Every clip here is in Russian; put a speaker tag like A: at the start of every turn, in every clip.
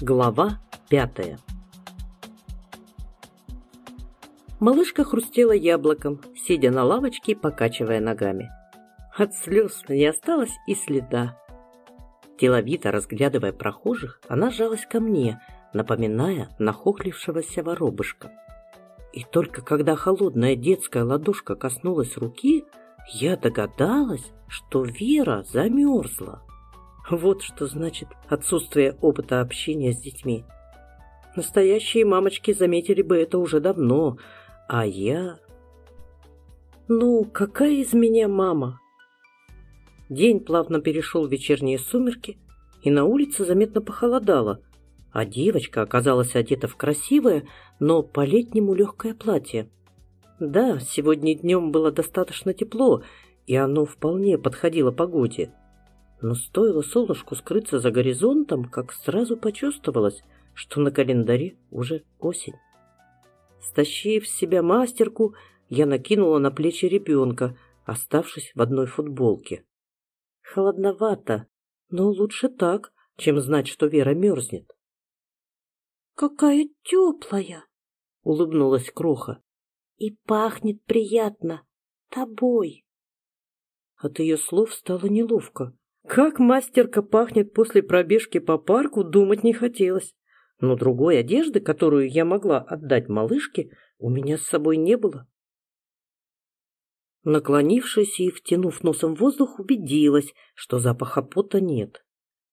A: Глава пятая Малышка хрустела яблоком, сидя на лавочке и покачивая ногами. От слез не осталось и следа. Деловито разглядывая прохожих, она жалась ко мне, напоминая нахохлившегося воробышка. И только когда холодная детская ладошка коснулась руки, я догадалась, что Вера замерзла. Вот что значит отсутствие опыта общения с детьми. Настоящие мамочки заметили бы это уже давно, а я... Ну, какая из меня мама? День плавно перешел в вечерние сумерки, и на улице заметно похолодало, а девочка оказалась одета в красивое, но по-летнему легкое платье. Да, сегодня днем было достаточно тепло, и оно вполне подходило погоде. Но стоило солнышку скрыться за горизонтом, как сразу почувствовалось, что на календаре уже осень. Стащив с себя мастерку, я накинула на плечи ребенка, оставшись в одной футболке. Холодновато, но лучше так, чем знать, что Вера мерзнет.
B: «Какая теплая!»
A: — улыбнулась Кроха.
B: «И пахнет приятно тобой!»
A: От ее слов стало неловко. Как мастерка пахнет после пробежки по парку, думать не хотелось. Но другой одежды, которую я могла отдать малышке, у меня с собой не было. Наклонившись и втянув носом воздух, убедилась, что запаха пота нет.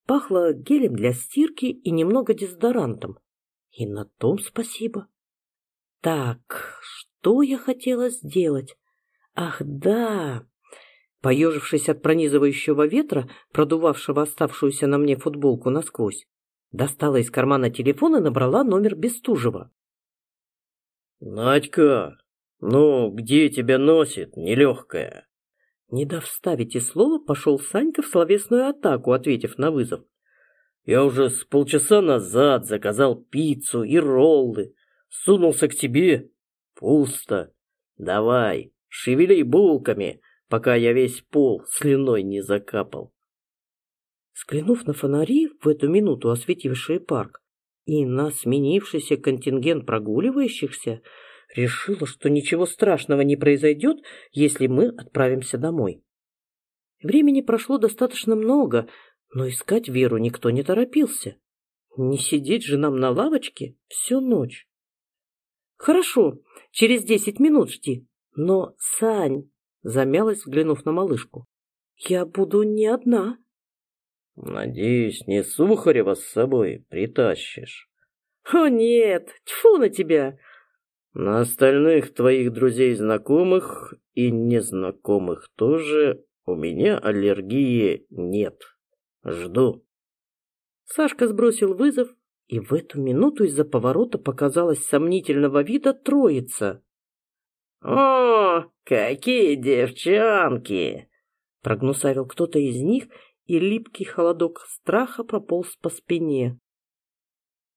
A: Пахло гелем для стирки и немного дезодорантом. И на том спасибо. Так, что я хотела сделать? Ах, да! Поежившись от пронизывающего ветра, продувавшего оставшуюся на мне футболку насквозь, достала из кармана телефон и набрала номер Бестужева.
C: «Надька, ну, где тебя носит, нелегкая?»
A: Не дав вставить и слова, пошел Санька в словесную атаку, ответив на вызов.
C: «Я уже с полчаса назад заказал пиццу и роллы. Сунулся к тебе. Пусто. Давай, шевели булками, пока я весь пол слюной не закапал.
A: Взглянув на фонари, в эту минуту осветившие парк, и на сменившийся контингент прогуливающихся, решила, что ничего страшного не произойдет, если мы отправимся домой. Времени прошло достаточно много, но искать Веру никто не торопился. Не сидеть же нам на лавочке всю ночь. Хорошо, через десять минут жди. Но, Сань, замялась, взглянув на малышку. «Я буду не одна».
C: «Надеюсь, не Сухарева с собой притащишь».
A: «О нет, тьфу на тебя!»
C: «На остальных твоих друзей-знакомых и незнакомых тоже у меня аллергии нет. Жду».
A: Сашка сбросил вызов, и в эту минуту из-за поворота показалась сомнительного вида троица.
D: «О, какие девчонки!»
A: Прогнусавил кто-то из них, и липкий холодок страха прополз по спине.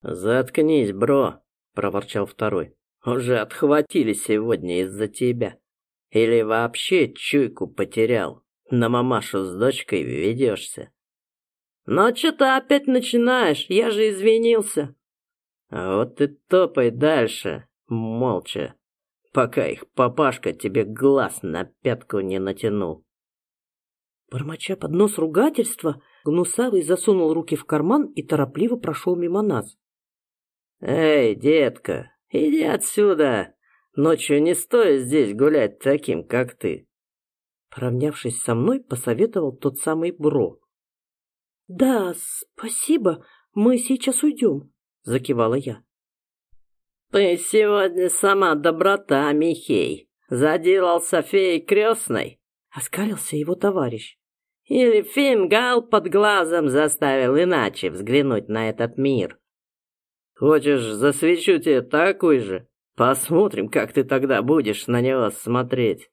C: «Заткнись, бро!» — проворчал второй. «Уже отхватили сегодня из-за тебя. Или вообще чуйку потерял? На мамашу с дочкой ведешься?»
D: «Но что ты опять начинаешь? Я же извинился!»
C: «Вот и топай дальше, молча!» Пока их папашка тебе глаз на пятку не натянул.
A: Бормоча под нос ругательства, Гнусавый засунул руки в карман и торопливо прошел мимо нас.
C: «Эй, детка, иди отсюда! Ночью не стоит здесь гулять таким, как ты!»
A: Поравнявшись со мной, посоветовал тот самый Бро. «Да, спасибо, мы сейчас уйдем», — закивала я.
D: «Ты сегодня сама доброта, Михей. Заделался феей крестной?» — оскалился его товарищ. «Или фингал под глазом заставил иначе взглянуть на этот мир?»
C: «Хочешь, засвечу тебе такой же? Посмотрим, как ты тогда будешь на него смотреть».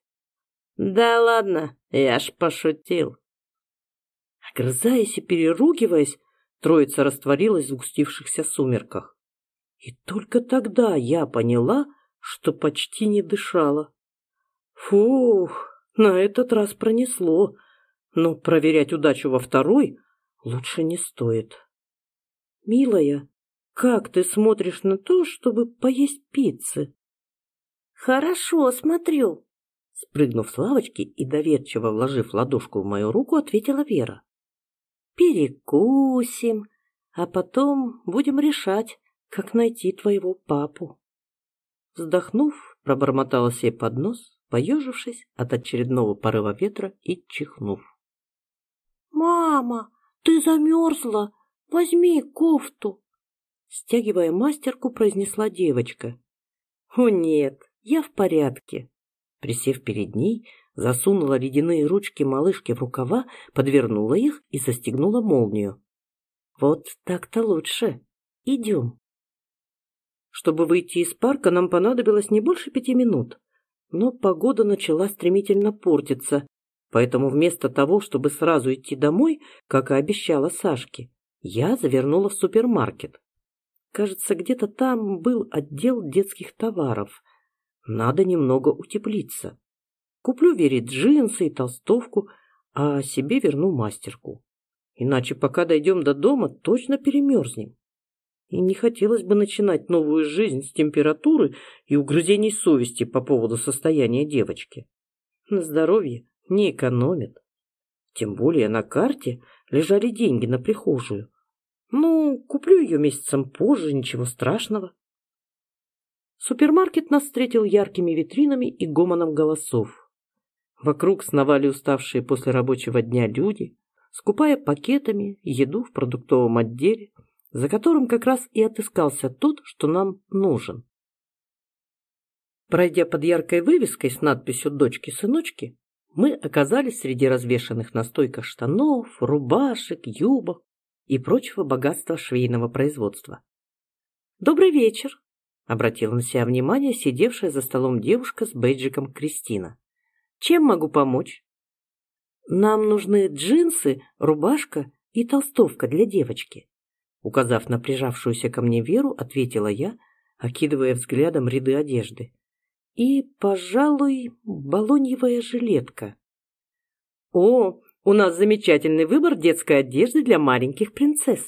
D: «Да ладно, я ж пошутил».
A: Огрызаясь и переругиваясь, троица растворилась в сгустившихся сумерках. И только тогда я поняла, что почти не дышала. Фух, на этот раз пронесло, но проверять удачу во второй лучше не стоит. «Милая, как ты смотришь на то, чтобы поесть пиццы?
B: Хорошо, смотрю.
A: Спрыгнув с лавочки и доверчиво вложив ладошку в мою руку, ответила Вера. Перекусим, а потом будем решать, как найти твоего папу. Вздохнув, пробормотала себе под нос, поежившись от очередного порыва ветра и чихнув.
B: «Мама, ты замерзла! Возьми кофту!»
A: Стягивая мастерку, произнесла девочка. «О нет, я в порядке!» Присев перед ней, засунула ледяные ручки малышки в рукава, подвернула их и застегнула молнию. «Вот так-то лучше. Идем!» Чтобы выйти из парка, нам понадобилось не больше пяти минут. Но погода начала стремительно портиться, поэтому вместо того, чтобы сразу идти домой, как и обещала Сашке, я завернула в супермаркет. Кажется, где-то там был отдел детских товаров. Надо немного утеплиться. Куплю Вере джинсы и толстовку, а себе верну мастерку. Иначе, пока дойдем до дома, точно перемерзнем. И не хотелось бы начинать новую жизнь с температуры и угрызений совести по поводу состояния девочки. На здоровье не экономят. Тем более на карте лежали деньги на прихожую. Ну, куплю ее месяцем позже, ничего страшного. Супермаркет нас встретил яркими витринами и гомоном голосов. Вокруг сновали уставшие после рабочего дня люди, скупая пакетами еду в продуктовом отделе, за которым как раз и отыскался тот, что нам нужен. Пройдя под яркой вывеской с надписью «Дочки-сыночки», мы оказались среди развешанных на стойках штанов, рубашек, юбок и прочего богатства швейного производства. «Добрый вечер!» — обратила на себя внимание сидевшая за столом девушка с бейджиком Кристина. «Чем могу помочь?» «Нам нужны джинсы, рубашка и толстовка для девочки», Указав на прижавшуюся ко мне Веру, ответила я, окидывая взглядом ряды одежды. И, пожалуй, балоньевая жилетка. О, у нас замечательный выбор детской одежды для маленьких принцесс.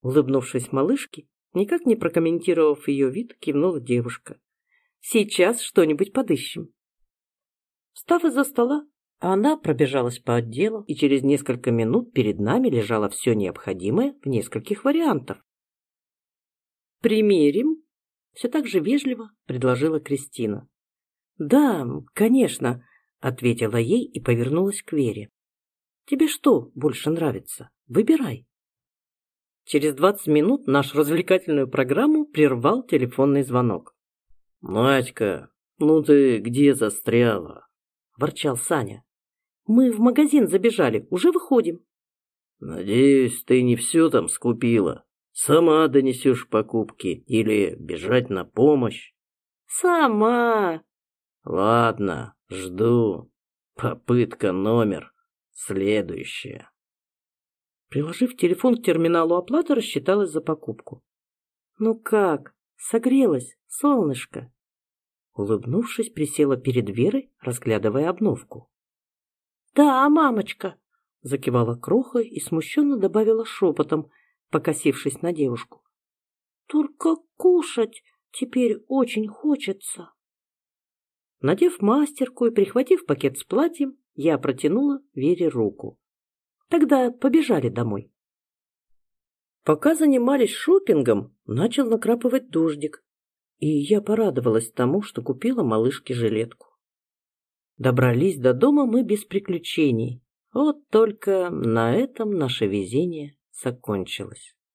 A: Улыбнувшись малышке, никак не прокомментировав ее вид, кивнула девушка. Сейчас что-нибудь подыщем. Встав из-за стола, она пробежалась по отделу, и через несколько минут перед нами лежало все необходимое в нескольких вариантах. «Примерим?» — все так же вежливо предложила Кристина. «Да, конечно», — ответила ей и повернулась к Вере. «Тебе что больше нравится? Выбирай». Через двадцать минут нашу развлекательную программу прервал телефонный звонок.
C: «Надька, ну ты где застряла?»
A: – ворчал Саня. Мы в магазин забежали, уже выходим.
C: Надеюсь, ты не все там скупила. Сама донесешь покупки или бежать на помощь?
A: Сама.
C: Ладно, жду. Попытка номер. Следующая.
A: Приложив телефон к терминалу оплаты, рассчиталась за покупку. «Ну как? Согрелась, солнышко?» Улыбнувшись, присела перед Верой, разглядывая обновку. «Да, мамочка!» — закивала Кроха и смущенно добавила шепотом, покосившись на девушку. «Только кушать теперь очень хочется!» Надев мастерку и прихватив пакет с платьем, я протянула Вере руку. Тогда побежали домой. Пока занимались шопингом, начал накрапывать дождик, и я порадовалась тому, что купила малышке жилетку. Добрались до дома мы без приключений. Вот только на этом наше везение закончилось.